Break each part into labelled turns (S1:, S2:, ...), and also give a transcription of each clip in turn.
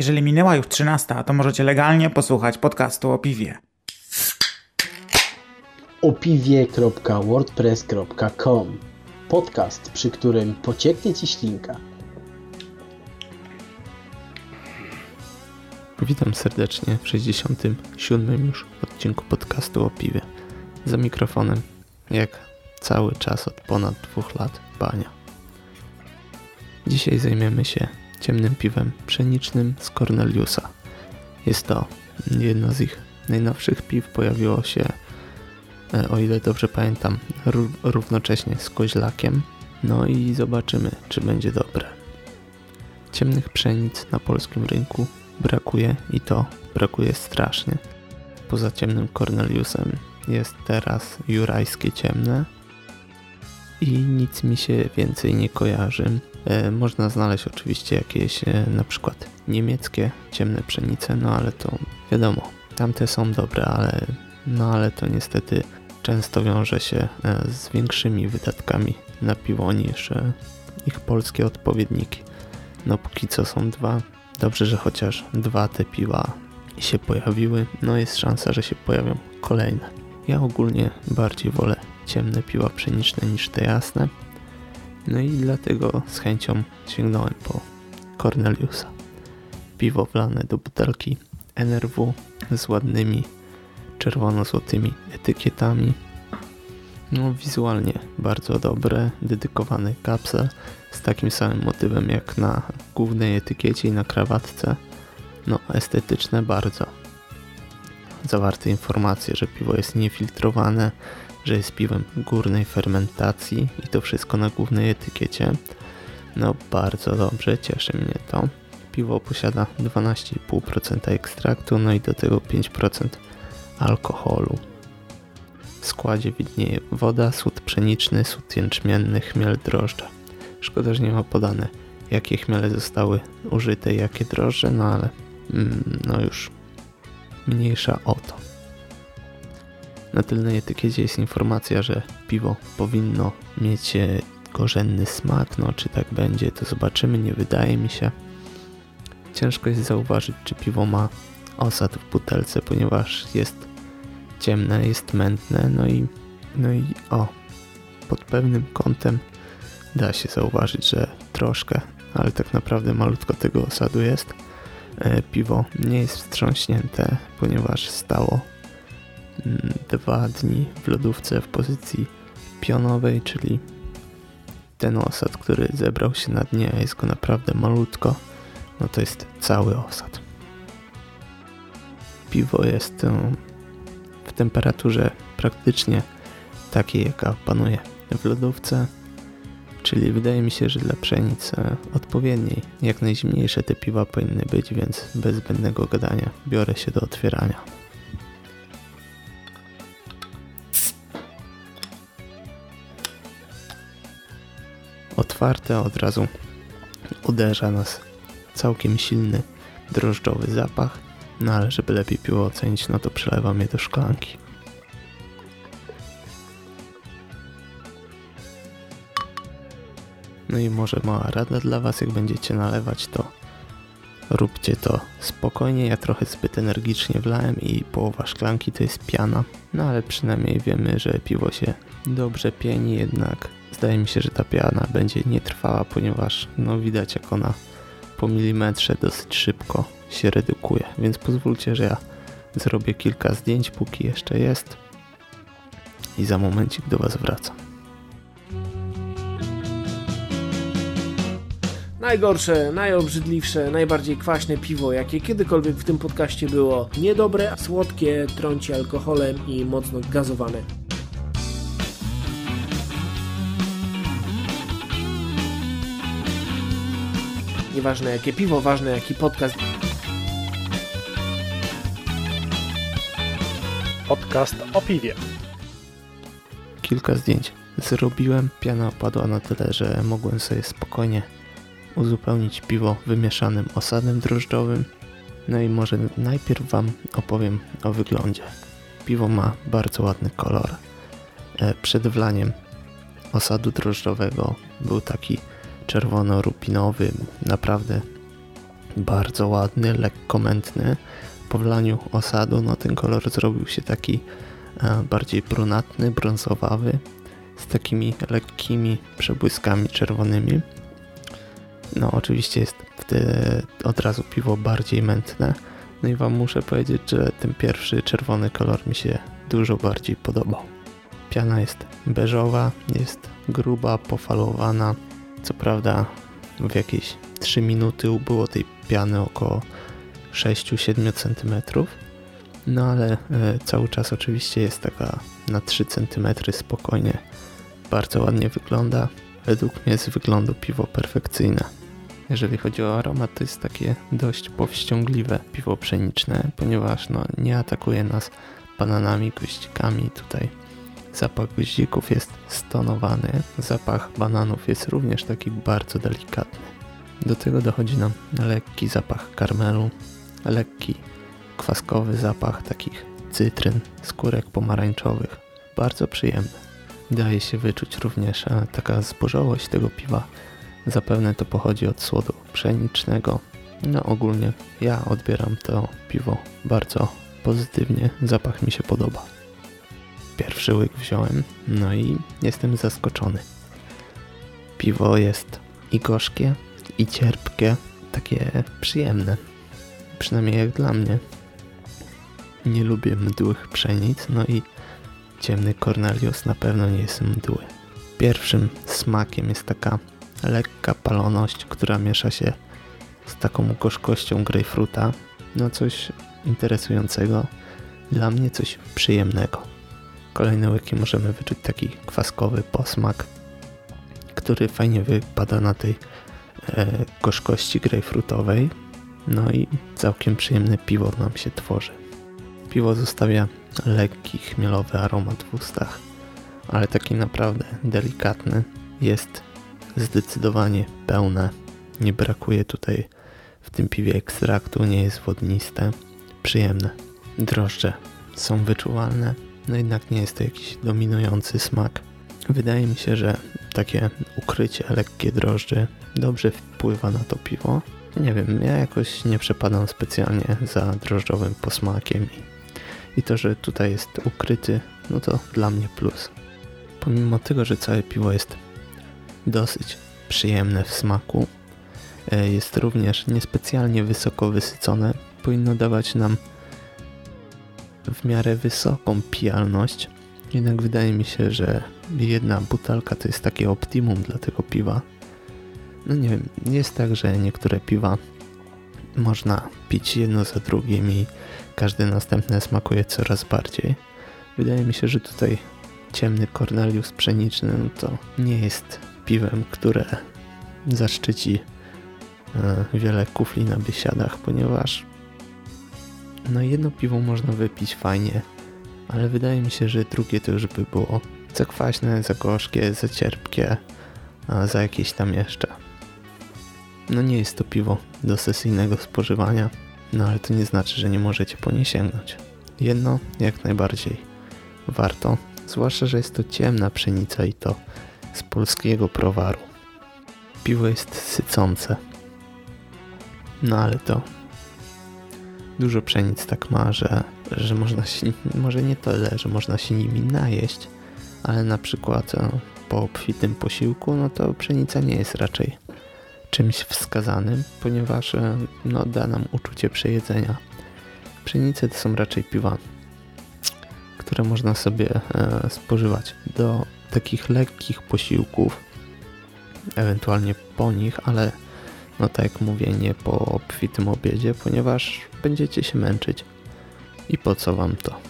S1: Jeżeli minęła już 13, to możecie legalnie posłuchać podcastu o piwie.
S2: opiwie.wordpress.com Podcast, przy którym pocieknie Ci ślinka.
S3: Witam serdecznie w 67 już odcinku podcastu o piwie. Za mikrofonem, jak cały czas od ponad dwóch lat, Bania. Dzisiaj zajmiemy się ciemnym piwem pszenicznym z Corneliusa. Jest to jedno z ich najnowszych piw, pojawiło się, e, o ile dobrze pamiętam, równocześnie z koźlakiem. No i zobaczymy, czy będzie dobre. Ciemnych pszenic na polskim rynku brakuje i to brakuje strasznie. Poza ciemnym Corneliusem jest teraz jurajskie ciemne i nic mi się więcej nie kojarzy. E, można znaleźć oczywiście jakieś e, na przykład niemieckie ciemne pszenice, no ale to wiadomo, tamte są dobre, ale, no ale to niestety często wiąże się e, z większymi wydatkami na piwo niż ich polskie odpowiedniki. No póki co są dwa. Dobrze, że chociaż dwa te piwa się pojawiły. No jest szansa, że się pojawią kolejne. Ja ogólnie bardziej wolę ciemne piwa pszeniczne niż te jasne. No i dlatego z chęcią sięgnąłem po Corneliusa. Piwo wlane do butelki NRW z ładnymi czerwono-złotymi etykietami. No wizualnie bardzo dobre, dedykowany kapsel z takim samym motywem jak na głównej etykiecie i na krawatce. No estetyczne bardzo. Zawarte informacje, że piwo jest niefiltrowane, że jest piwem górnej fermentacji i to wszystko na głównej etykiecie. No bardzo dobrze, cieszy mnie to. Piwo posiada 12,5% ekstraktu, no i do tego 5% alkoholu. W składzie widnieje woda, sód pszeniczny, sód jęczmienny, chmiel, drożdże. Szkoda, że nie ma podane jakie chmiele zostały użyte, jakie drożdże, no ale mm, no już mniejsza o to. Na tylnej etykiecie jest informacja, że piwo powinno mieć e, korzenny smak, no czy tak będzie, to zobaczymy, nie wydaje mi się. Ciężko jest zauważyć, czy piwo ma osad w butelce, ponieważ jest ciemne, jest mętne, no i, no i o, pod pewnym kątem da się zauważyć, że troszkę, ale tak naprawdę malutko tego osadu jest. E, piwo nie jest wstrząśnięte, ponieważ stało dwa dni w lodówce w pozycji pionowej, czyli ten osad, który zebrał się na dnie, a jest go naprawdę malutko, no to jest cały osad. Piwo jest w temperaturze praktycznie takiej, jaka panuje w lodówce, czyli wydaje mi się, że dla pszenic e, odpowiedniej, jak najzimniejsze te piwa powinny być, więc bez zbędnego gadania biorę się do otwierania. Otwarte od razu uderza nas całkiem silny drożdżowy zapach, no ale żeby lepiej piło ocenić, no to przelewam je do szklanki. No i może mała rada dla Was, jak będziecie nalewać, to róbcie to spokojnie. Ja trochę zbyt energicznie wlałem i połowa szklanki to jest piana. No ale przynajmniej wiemy, że piwo się dobrze pieni, jednak Wydaje mi się, że ta piana będzie nietrwała, ponieważ no widać jak ona po milimetrze dosyć szybko się redukuje. Więc pozwólcie, że ja zrobię kilka zdjęć, póki jeszcze jest i za momencik do Was wracam.
S4: Najgorsze, najobrzydliwsze, najbardziej kwaśne piwo, jakie kiedykolwiek w tym podcaście było. Niedobre, słodkie, trąci alkoholem i mocno gazowane. Nieważne jakie piwo, ważne jaki podcast.
S5: Podcast o piwie.
S3: Kilka zdjęć zrobiłem. Piana opadła na tyle, że mogłem sobie spokojnie uzupełnić piwo wymieszanym osadem drożdżowym. No i może najpierw Wam opowiem o wyglądzie. Piwo ma bardzo ładny kolor. E, przed wlaniem osadu drożdżowego był taki czerwono-rupinowy, naprawdę Bardzo ładny, lekko mętny. Po wlaniu osadu no ten kolor zrobił się taki e, bardziej brunatny, brązowawy z takimi lekkimi przebłyskami czerwonymi. No oczywiście jest wtedy od razu piwo bardziej mętne. No i wam muszę powiedzieć, że ten pierwszy czerwony kolor mi się dużo bardziej podobał. Piana jest beżowa, jest gruba, pofalowana. Co prawda w jakieś 3 minuty było tej piany około 6-7 cm. No ale e, cały czas oczywiście jest taka na 3 cm spokojnie. Bardzo ładnie wygląda. Według mnie z wyglądu piwo perfekcyjne. Jeżeli chodzi o aromat, to jest takie dość powściągliwe piwo pszeniczne, ponieważ no, nie atakuje nas bananami, goździkami. Tutaj zapach goździków jest stonowany, zapach bananów jest również taki bardzo delikatny. Do tego dochodzi nam lekki zapach karmelu, lekki kwaskowy zapach takich cytryn, skórek pomarańczowych. Bardzo przyjemny. Daje się wyczuć również taka zbożowość tego piwa. Zapewne to pochodzi od słodu pszenicznego. No ogólnie ja odbieram to piwo bardzo pozytywnie. Zapach mi się podoba. Pierwszy łyk wziąłem, no i jestem zaskoczony. Piwo jest i gorzkie, i cierpkie, takie przyjemne. Przynajmniej jak dla mnie. Nie lubię mdłych pszenic, no i ciemny Cornelius na pewno nie jest mdły. Pierwszym smakiem jest taka lekka paloność, która miesza się z taką gorzkością grejpfruta. No coś interesującego. Dla mnie coś przyjemnego. Kolejne łyki możemy wyczuć taki kwaskowy posmak, który fajnie wypada na tej e, gorzkości grejpfrutowej. No i całkiem przyjemne piwo nam się tworzy. Piwo zostawia lekki, chmielowy aromat w ustach, ale taki naprawdę delikatny. Jest zdecydowanie pełne. Nie brakuje tutaj w tym piwie ekstraktu, nie jest wodniste. Przyjemne. Drożdże są wyczuwalne, no jednak nie jest to jakiś dominujący smak. Wydaje mi się, że takie ukrycie lekkie drożdży dobrze wpływa na to piwo. Nie wiem, ja jakoś nie przepadam specjalnie za drożdżowym posmakiem i, i to, że tutaj jest ukryty, no to dla mnie plus. Pomimo tego, że całe piwo jest dosyć przyjemne w smaku, e, jest również niespecjalnie wysoko wysycone, powinno dawać nam w miarę wysoką pijalność. Jednak wydaje mi się, że jedna butelka to jest takie optimum dla tego piwa. No nie wiem, jest tak, że niektóre piwa można pić jedno za drugim i każde następne smakuje coraz bardziej. Wydaje mi się, że tutaj ciemny Cornelius pszeniczny no to nie jest piwem, które zaszczyci e, wiele kufli na biesiadach, ponieważ no jedno piwo można wypić fajnie, ale wydaje mi się, że drugie to już by było za kwaśne, za gorzkie, za cierpkie, a za jakieś tam jeszcze. No nie jest to piwo do sesyjnego spożywania, no ale to nie znaczy, że nie możecie po nie sięgnąć. Jedno jak najbardziej warto, zwłaszcza, że jest to ciemna pszenica i to z polskiego prowaru. Piwo jest sycące. No ale to dużo pszenic tak ma, że, że można się, może nie tyle, że można się nimi najeść, ale na przykład e, po obfitym posiłku, no to pszenica nie jest raczej czymś wskazanym, ponieważ e, no, da nam uczucie przejedzenia. Pszenice to są raczej piwa, które można sobie e, spożywać do takich lekkich posiłków, ewentualnie po nich, ale no tak jak mówię, nie po obfitym obiedzie, ponieważ będziecie się męczyć. I po co wam to?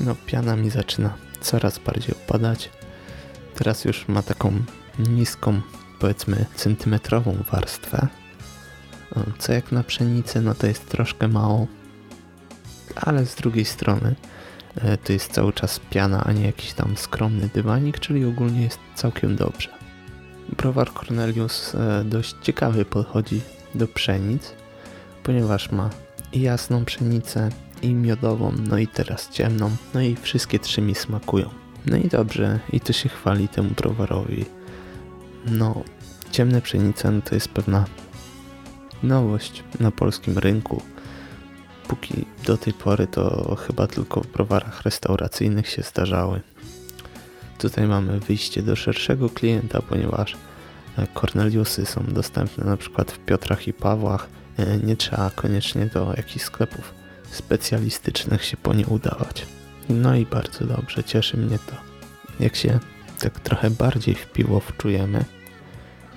S3: No piana mi zaczyna coraz bardziej opadać. Teraz już ma taką niską, powiedzmy centymetrową warstwę. Co jak na pszenicę, no to jest troszkę mało. Ale z drugiej strony e, to jest cały czas piana, a nie jakiś tam skromny dywanik, czyli ogólnie jest całkiem dobrze. Browar Cornelius e, dość ciekawy podchodzi do pszenic, ponieważ ma i jasną pszenicę, i miodową, no i teraz ciemną, no i wszystkie trzy mi smakują. No i dobrze, i to się chwali temu browarowi. No, ciemne pszenice no to jest pewna nowość na polskim rynku. Póki do tej pory to chyba tylko w browarach restauracyjnych się zdarzały. Tutaj mamy wyjście do szerszego klienta, ponieważ Corneliusy są dostępne na przykład w Piotrach i Pawłach. E, nie trzeba koniecznie do jakichś sklepów specjalistycznych się po nie udawać. No i bardzo dobrze, cieszy mnie to. Jak się tak trochę bardziej w piwo wczujemy,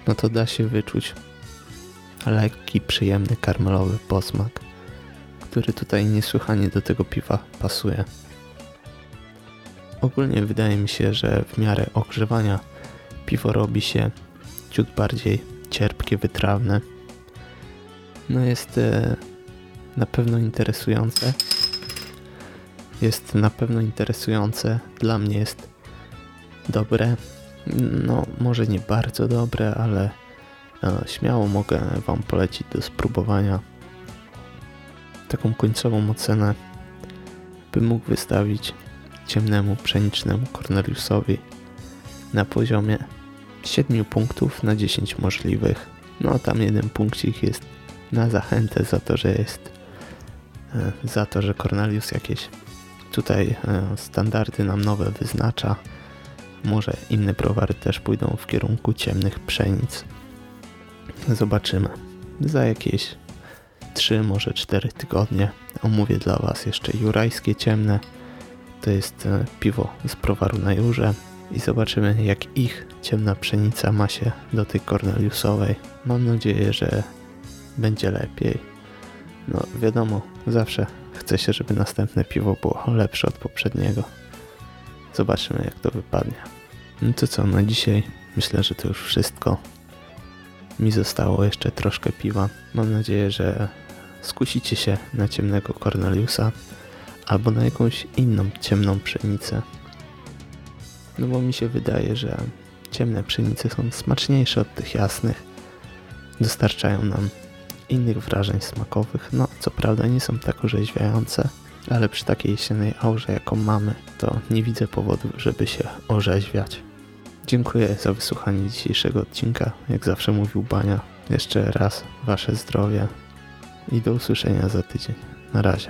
S3: no to da się wyczuć lekki, przyjemny karmelowy posmak, który tutaj niesłychanie do tego piwa pasuje. Ogólnie wydaje mi się, że w miarę ogrzewania piwo robi się ciut bardziej cierpkie, wytrawne. No jest e, na pewno interesujące. Jest na pewno interesujące. Dla mnie jest dobre. No, może nie bardzo dobre, ale e, śmiało mogę Wam polecić do spróbowania. Taką końcową ocenę bym mógł wystawić ciemnemu, pszenicznemu Corneliusowi na poziomie 7 punktów na 10 możliwych. No tam jeden punkcik jest na zachętę za to, że jest e, za to, że Cornelius jakieś tutaj e, standardy nam nowe wyznacza. Może inne browary też pójdą w kierunku ciemnych pszenic. Zobaczymy. Za jakieś 3, może 4 tygodnie omówię dla Was jeszcze jurajskie ciemne. To jest e, piwo z browaru na Jurze i zobaczymy jak ich ciemna pszenica ma się do tej Corneliusowej. Mam nadzieję, że będzie lepiej. No wiadomo, zawsze chce się, żeby następne piwo było lepsze od poprzedniego. Zobaczymy jak to wypadnie. No to co, na dzisiaj myślę, że to już wszystko. Mi zostało jeszcze troszkę piwa. Mam nadzieję, że skusicie się na ciemnego Corneliusa albo na jakąś inną ciemną pszenicę. No bo mi się wydaje, że ciemne pszenice są smaczniejsze od tych jasnych. Dostarczają nam innych wrażeń smakowych. No, co prawda nie są tak orzeźwiające, ale przy takiej jesiennej aurze, jaką mamy, to nie widzę powodu, żeby się orzeźwiać. Dziękuję za wysłuchanie dzisiejszego odcinka. Jak zawsze mówił Bania. Jeszcze raz Wasze zdrowie i do usłyszenia za tydzień. Na razie.